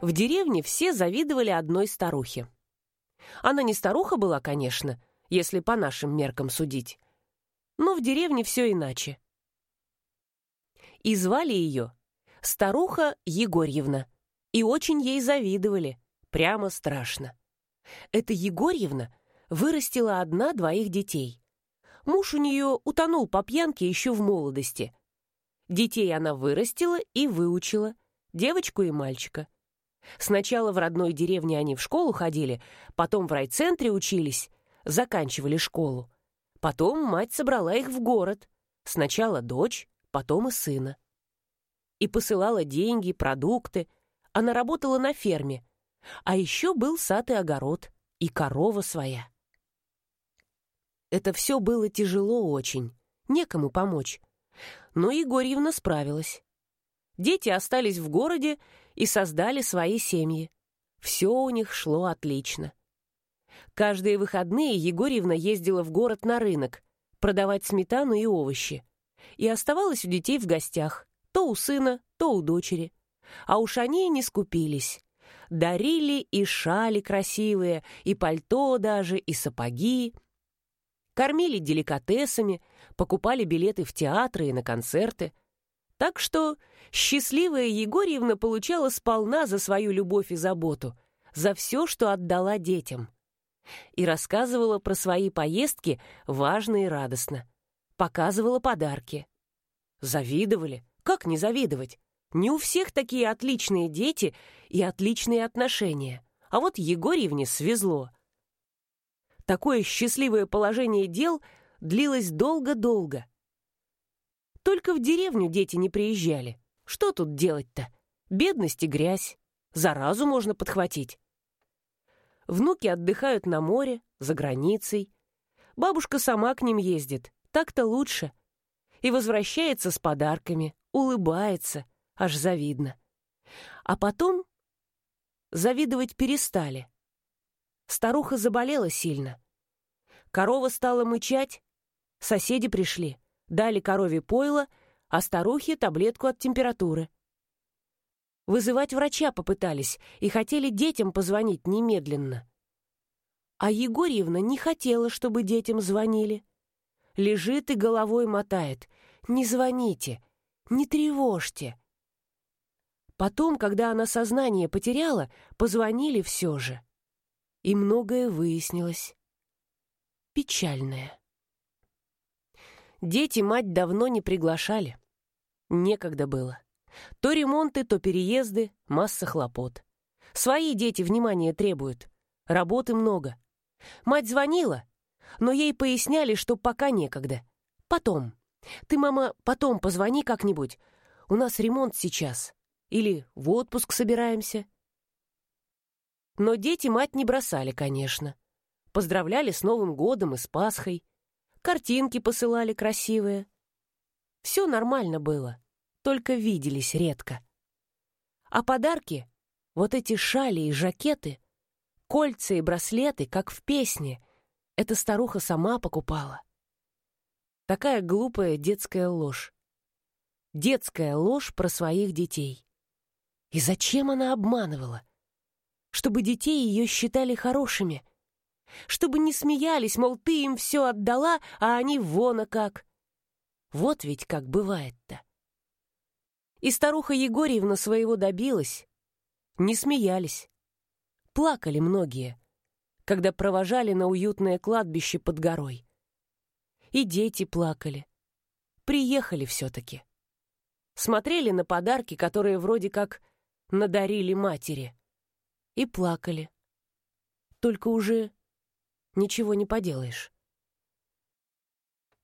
В деревне все завидовали одной старухе. Она не старуха была, конечно, если по нашим меркам судить. Но в деревне все иначе. И звали ее старуха Егорьевна. И очень ей завидовали. Прямо страшно. Эта Егорьевна вырастила одна двоих детей. Муж у нее утонул по пьянке еще в молодости. Детей она вырастила и выучила, девочку и мальчика. Сначала в родной деревне они в школу ходили, потом в райцентре учились, заканчивали школу. Потом мать собрала их в город. Сначала дочь, потом и сына. И посылала деньги, продукты. Она работала на ферме. А еще был сад и огород, и корова своя. Это все было тяжело очень, некому помочь. Но Егорьевна справилась. Дети остались в городе и создали свои семьи. Все у них шло отлично. Каждые выходные Егорьевна ездила в город на рынок продавать сметану и овощи. И оставалась у детей в гостях, то у сына, то у дочери. А уж они не скупились. Дарили и шали красивые, и пальто даже, и сапоги. Кормили деликатесами, покупали билеты в театры и на концерты — так что счастливая Егорьевна получала сполна за свою любовь и заботу, за все, что отдала детям. И рассказывала про свои поездки важно и радостно. Показывала подарки. Завидовали? Как не завидовать? Не у всех такие отличные дети и отличные отношения. А вот Егорьевне свезло. Такое счастливое положение дел длилось долго-долго — только в деревню дети не приезжали. Что тут делать-то? Бедность и грязь. Заразу можно подхватить. Внуки отдыхают на море, за границей. Бабушка сама к ним ездит. Так-то лучше. И возвращается с подарками, улыбается. Аж завидно. А потом завидовать перестали. Старуха заболела сильно. Корова стала мычать, соседи пришли — дали корове пойло, а старухе таблетку от температуры. Вызывать врача попытались и хотели детям позвонить немедленно. А Егорьевна не хотела, чтобы детям звонили. Лежит и головой мотает. «Не звоните, не тревожьте». Потом, когда она сознание потеряла, позвонили все же. И многое выяснилось. Печальное. Дети мать давно не приглашали. Некогда было. То ремонты, то переезды, масса хлопот. Свои дети внимания требуют. Работы много. Мать звонила, но ей поясняли, что пока некогда. Потом. Ты, мама, потом позвони как-нибудь. У нас ремонт сейчас. Или в отпуск собираемся. Но дети мать не бросали, конечно. Поздравляли с Новым годом и с Пасхой картинки посылали красивые. Все нормально было, только виделись редко. А подарки, вот эти шали и жакеты, кольца и браслеты, как в песне, эта старуха сама покупала. Такая глупая детская ложь. Детская ложь про своих детей. И зачем она обманывала? Чтобы детей ее считали хорошими — чтобы не смеялись, мол, ты им все отдала, а они вон а как. Вот ведь как бывает-то. И старуха Егорьевна своего добилась. Не смеялись. Плакали многие, когда провожали на уютное кладбище под горой. И дети плакали. Приехали все-таки. Смотрели на подарки, которые вроде как надарили матери. И плакали. Только уже Ничего не поделаешь.